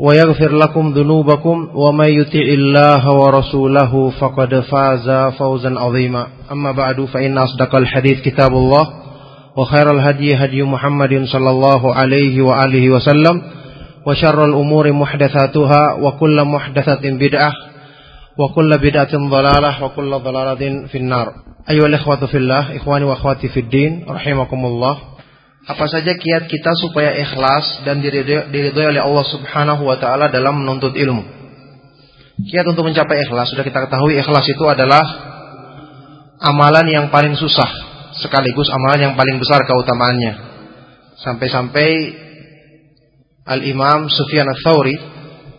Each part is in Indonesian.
ويغفر لكم ذنوبكم ومن يطع الله ورسوله فقد فاز فوزا عظيما. أما بعد فإن أصدق الحديث كتاب الله وخير الهدي هدي محمد صلى الله عليه وآله وسلم وشر الأمور محدثاتها وكل محدثة بدعة وكل بدعة ضلالة وكل ضلالة في النار. أيها الإخوة في الله إخواني وأخواتي في الدين رحمكم الله. Apa saja kiat kita supaya ikhlas dan diridhoi oleh Allah Subhanahu wa taala dalam menuntut ilmu. Kiat untuk mencapai ikhlas sudah kita ketahui ikhlas itu adalah amalan yang paling susah sekaligus amalan yang paling besar keutamaannya. Sampai-sampai Al-Imam Sufyan Ats-Tsauri,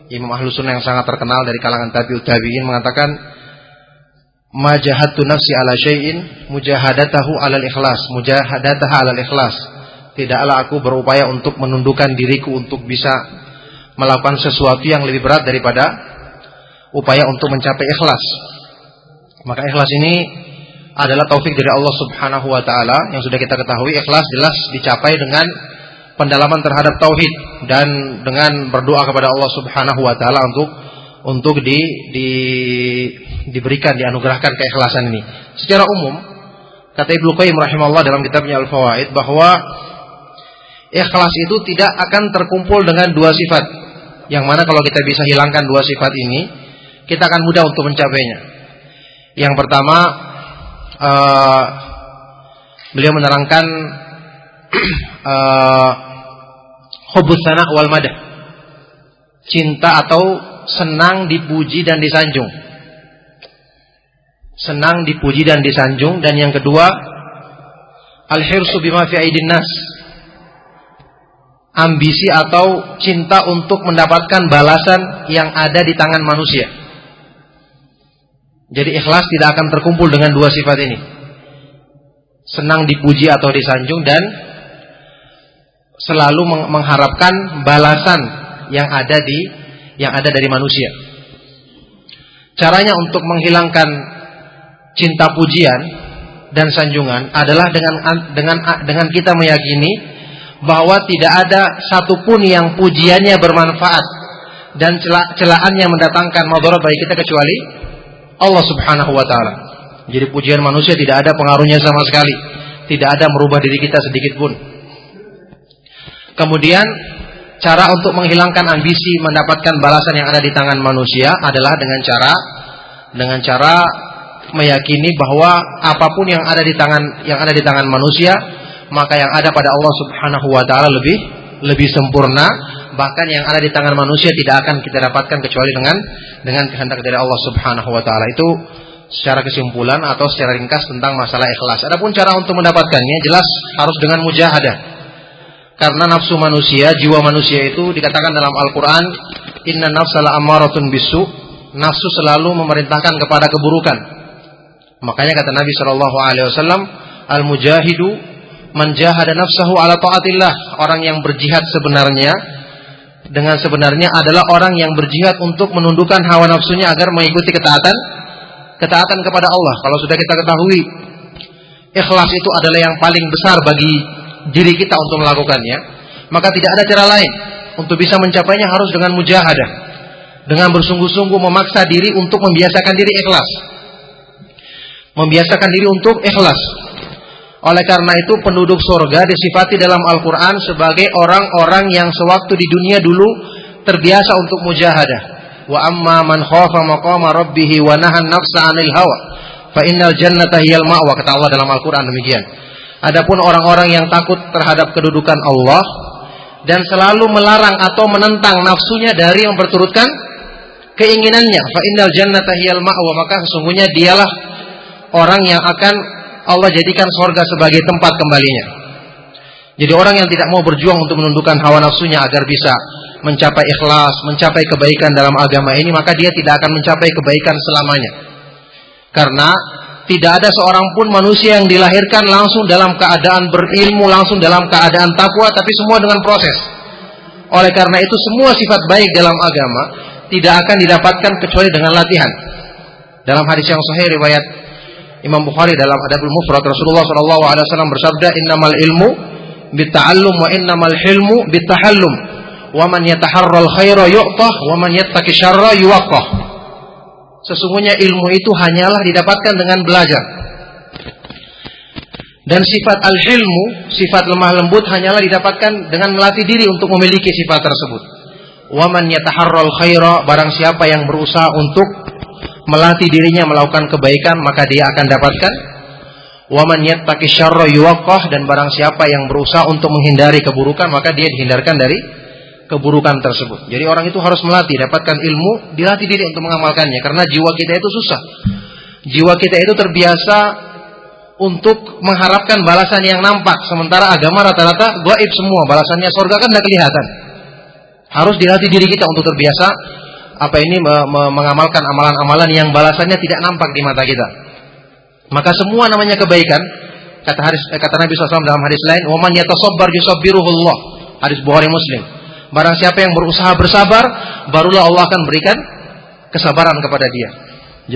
imam ahlu sunnah yang sangat terkenal dari kalangan tabi'ut tabi'in mengatakan Majahatu nafsi ala syai'in mujahadatahu alal ikhlas, mujahadataha alal ikhlas tidaklah aku berupaya untuk menundukkan diriku untuk bisa melakukan sesuatu yang lebih berat daripada upaya untuk mencapai ikhlas. Maka ikhlas ini adalah taufik dari Allah Subhanahu wa taala yang sudah kita ketahui ikhlas jelas dicapai dengan pendalaman terhadap tauhid dan dengan berdoa kepada Allah Subhanahu wa taala untuk untuk di, di diberikan dianugerahkan keikhlasan ini. Secara umum kata Ibnu Qayyim rahimahullah dalam kitabnya Al-Fawaid bahwa ikhlas itu tidak akan terkumpul dengan dua sifat. Yang mana kalau kita bisa hilangkan dua sifat ini, kita akan mudah untuk mencapainya. Yang pertama, uh, beliau menerangkan uh, hubus sana wal madah. Cinta atau senang dipuji dan disanjung. Senang dipuji dan disanjung dan yang kedua al-hirsu bima fi aidin nas ambisi atau cinta untuk mendapatkan balasan yang ada di tangan manusia. Jadi ikhlas tidak akan terkumpul dengan dua sifat ini. Senang dipuji atau disanjung dan selalu mengharapkan balasan yang ada di yang ada dari manusia. Caranya untuk menghilangkan cinta pujian dan sanjungan adalah dengan dengan dengan kita meyakini bahwa tidak ada satupun yang pujiannya bermanfaat dan celahannya mendatangkan madarat bagi kita kecuali Allah Subhanahu wa taala. Jadi pujian manusia tidak ada pengaruhnya sama sekali, tidak ada merubah diri kita sedikit pun. Kemudian cara untuk menghilangkan ambisi mendapatkan balasan yang ada di tangan manusia adalah dengan cara dengan cara meyakini bahwa apa pun yang ada di tangan yang ada di tangan manusia maka yang ada pada Allah Subhanahu wa taala lebih lebih sempurna bahkan yang ada di tangan manusia tidak akan kita dapatkan kecuali dengan dengan kehendak dari Allah Subhanahu wa taala itu secara kesimpulan atau secara ringkas tentang masalah ikhlas. Adapun cara untuk mendapatkannya jelas harus dengan mujahadah. Karena nafsu manusia, jiwa manusia itu dikatakan dalam Al-Qur'an, "Inna nafsala ammaratun bisu." Nafsu selalu memerintahkan kepada keburukan. Makanya kata Nabi Shallallahu alaihi wasallam, "Al-mujahidu menjahada nafsahu ala taatillah. Orang yang berjihad sebenarnya dengan sebenarnya adalah orang yang berjihad untuk menundukkan hawa nafsunya agar mengikuti ketaatan ketaatan kepada Allah. Kalau sudah kita ketahui ikhlas itu adalah yang paling besar bagi diri kita untuk melakukannya maka tidak ada cara lain untuk bisa mencapainya harus dengan mujahadah. Dengan bersungguh-sungguh memaksa diri untuk membiasakan diri ikhlas. Membiasakan diri untuk ikhlas oleh karena itu penduduk surga disifati dalam Al-Quran sebagai orang-orang yang sewaktu di dunia dulu terbiasa untuk mujahadah. Wa amma man khafa maqama rabbih wa nahan nafsa 'anil hawa fa innal jannata hiyal ma'wa kata Allah dalam Al-Qur'an demikian. Adapun orang-orang yang takut terhadap kedudukan Allah dan selalu melarang atau menentang nafsunya dari memperturutkan keinginannya, fa innal jannata hiyal ma'wa maka sesungguhnya dialah orang yang akan Allah jadikan sorga sebagai tempat kembalinya. Jadi orang yang tidak mau berjuang untuk menundukkan hawa nafsunya agar bisa mencapai ikhlas, mencapai kebaikan dalam agama ini, maka dia tidak akan mencapai kebaikan selamanya. Karena tidak ada seorang pun manusia yang dilahirkan langsung dalam keadaan berilmu, langsung dalam keadaan takwa, tapi semua dengan proses. Oleh karena itu semua sifat baik dalam agama tidak akan didapatkan kecuali dengan latihan. Dalam hadis yang sahih riwayat Imam Bukhari dalam Adabul Mufrad Rasulullah sallallahu alaihi wasallam bersabda innamal ilmu bitta'allum wa innamal hilmu bittahallum wa man yataharral khaira yu'tah wa man yattaqi syarra yuwaqqah. Sesungguhnya ilmu itu hanyalah didapatkan dengan belajar. Dan sifat al-hilmu, sifat lemah lembut hanyalah didapatkan dengan melatih diri untuk memiliki sifat tersebut. Wa man yataharral khaira barang siapa yang berusaha untuk melatih dirinya melakukan kebaikan maka dia akan dapatkan Waman yattaqi syarra yuwaqqah dan barang siapa yang berusaha untuk menghindari keburukan maka dia dihindarkan dari keburukan tersebut. Jadi orang itu harus melatih, dapatkan ilmu, dilatih diri untuk mengamalkannya karena jiwa kita itu susah. Jiwa kita itu terbiasa untuk mengharapkan balasan yang nampak sementara agama rata-rata gaib semua, balasannya surga kan tidak kelihatan. Harus dilatih diri kita untuk terbiasa apa ini mengamalkan amalan-amalan yang balasannya tidak nampak di mata kita. Maka semua namanya kebaikan. Kata hadis eh, kata Nabi SAW dalam hadis lain, "Waman yatasabbar yusabbiruhullah." Hadis Bukhari Muslim. Barang siapa yang berusaha bersabar, barulah Allah akan berikan kesabaran kepada dia.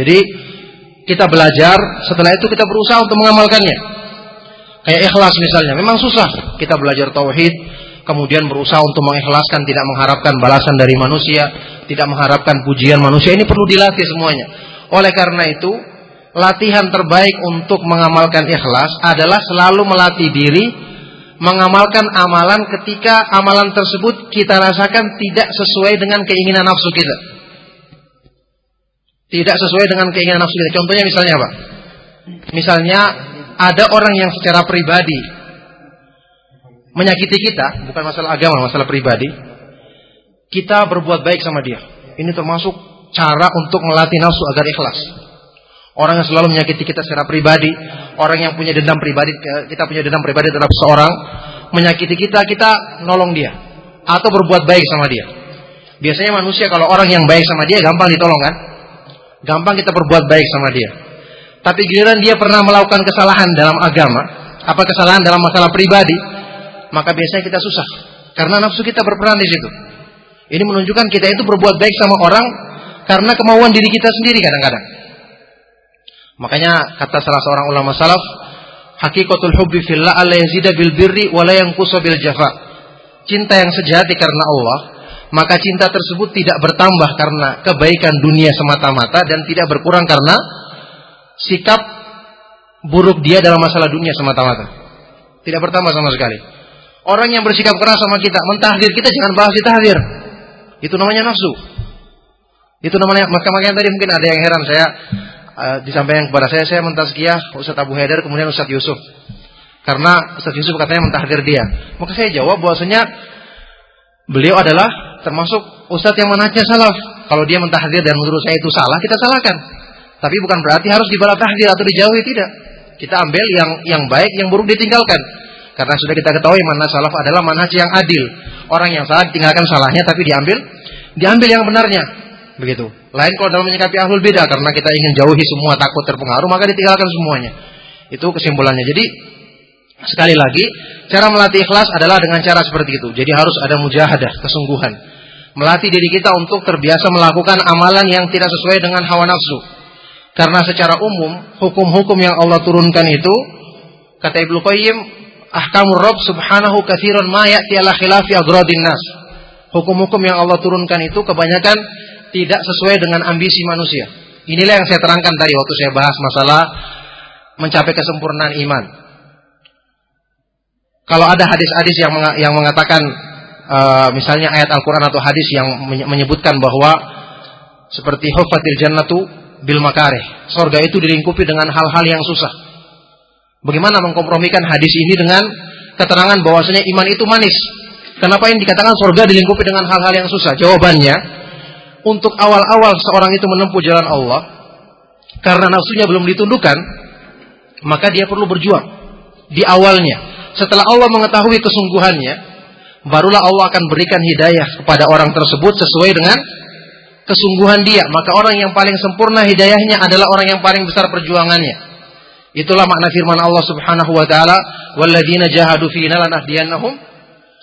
Jadi kita belajar, setelah itu kita berusaha untuk mengamalkannya. Kayak ikhlas misalnya, memang susah. Kita belajar tauhid, kemudian berusaha untuk mengikhlaskan, tidak mengharapkan balasan dari manusia, tidak mengharapkan pujian manusia. Ini perlu dilatih semuanya. Oleh karena itu, latihan terbaik untuk mengamalkan ikhlas adalah selalu melatih diri mengamalkan amalan ketika amalan tersebut kita rasakan tidak sesuai dengan keinginan nafsu kita. Tidak sesuai dengan keinginan nafsu kita. Contohnya misalnya apa? Misalnya ada orang yang secara pribadi menyakiti kita, bukan masalah agama, masalah pribadi. Kita berbuat baik sama dia. Ini termasuk cara untuk melatih nafsu agar ikhlas. Orang yang selalu menyakiti kita secara pribadi, orang yang punya dendam pribadi, kita punya dendam pribadi terhadap seorang, menyakiti kita, kita nolong dia atau berbuat baik sama dia. Biasanya manusia kalau orang yang baik sama dia gampang ditolong kan? Gampang kita berbuat baik sama dia. Tapi giliran dia pernah melakukan kesalahan dalam agama, apa kesalahan dalam masalah pribadi, maka biasanya kita susah karena nafsu kita berperan di situ. Ini menunjukkan kita itu berbuat baik sama orang karena kemauan diri kita sendiri kadang-kadang. Makanya kata salah seorang ulama salaf, hakikatul hubbi fillah alla yazida bil birri wa la yanqusa bil jafa. Cinta yang sejati karena Allah, maka cinta tersebut tidak bertambah karena kebaikan dunia semata-mata dan tidak berkurang karena sikap buruk dia dalam masalah dunia semata-mata. Tidak bertambah sama sekali. Orang yang bersikap keras sama kita, mentahdir kita jangan bahas ditahdir. Itu namanya nafsu. Itu namanya maka makanya tadi mungkin ada yang heran saya uh, disampaikan kepada saya, saya mentazkiyah Ustaz Abu Haidar kemudian Ustaz Yusuf. Karena Ustaz Yusuf katanya mentahdir dia. Maka saya jawab bahwasanya beliau adalah termasuk Ustaz yang manhajnya salaf. Kalau dia mentahdir dan menurut saya itu salah, kita salahkan. Tapi bukan berarti harus dibalas tahdir atau dijauhi tidak. Kita ambil yang yang baik, yang buruk ditinggalkan. Karena sudah kita ketahui mana salaf adalah manhaj yang adil. Orang yang salah ditinggalkan salahnya tapi diambil diambil yang benarnya. Begitu. Lain kalau dalam menyikapi ahlul bidah karena kita ingin jauhi semua takut terpengaruh maka ditinggalkan semuanya. Itu kesimpulannya. Jadi sekali lagi cara melatih ikhlas adalah dengan cara seperti itu. Jadi harus ada mujahadah, kesungguhan. Melatih diri kita untuk terbiasa melakukan amalan yang tidak sesuai dengan hawa nafsu. Karena secara umum hukum-hukum yang Allah turunkan itu kata Ibnu Qayyim ahkamur Rabb subhanahu katsiran ma ya'ti ala khilafi agradin nas. Hukum-hukum yang Allah turunkan itu kebanyakan tidak sesuai dengan ambisi manusia. Inilah yang saya terangkan tadi waktu saya bahas masalah mencapai kesempurnaan iman. Kalau ada hadis-hadis yang yang mengatakan uh, misalnya ayat Al-Qur'an atau hadis yang menyebutkan bahwa seperti hufatil jannatu bil makarih. Surga itu dilingkupi dengan hal-hal yang susah. Bagaimana mengkompromikan hadis ini dengan keterangan bahwasanya iman itu manis? Kenapa yang dikatakan surga dilingkupi dengan hal-hal yang susah? Jawabannya, untuk awal-awal seorang itu menempuh jalan Allah, karena nafsunya belum ditundukkan, maka dia perlu berjuang di awalnya. Setelah Allah mengetahui kesungguhannya, barulah Allah akan berikan hidayah kepada orang tersebut sesuai dengan kesungguhan dia, maka orang yang paling sempurna hidayahnya adalah orang yang paling besar perjuangannya. Itulah makna firman Allah Subhanahu wa taala, "Walladzina jahadu fina lanahdiyannahum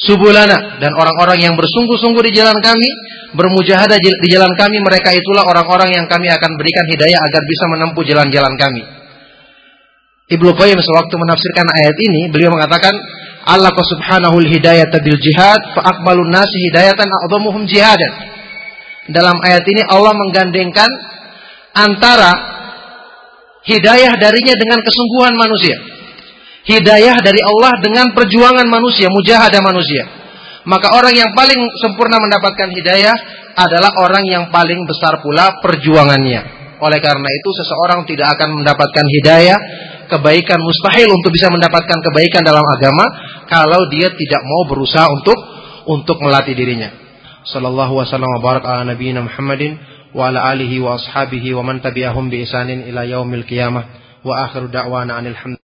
subulana." Dan orang-orang yang bersungguh-sungguh di jalan kami, bermujahadah di jalan kami, mereka itulah orang-orang yang kami akan berikan hidayah agar bisa menempuh jalan-jalan kami. Ibnu Qayyim sewaktu menafsirkan ayat ini, beliau mengatakan, Allah subhanahu hidayata bil jihad fa akmalun nasi hidayatan a'dhamuhum jihadan dalam ayat ini Allah menggandengkan antara hidayah darinya dengan kesungguhan manusia. Hidayah dari Allah dengan perjuangan manusia, mujahadah manusia. Maka orang yang paling sempurna mendapatkan hidayah adalah orang yang paling besar pula perjuangannya. Oleh karena itu seseorang tidak akan mendapatkan hidayah, kebaikan mustahil untuk bisa mendapatkan kebaikan dalam agama kalau dia tidak mau berusaha untuk untuk melatih dirinya sallallahu wasallam wa barak ala nabiyyina Muhammadin وعلى آله وأصحابه ومن تبعهم بإسان إلى يوم القيامة. وآخر دعوانا عن الحمد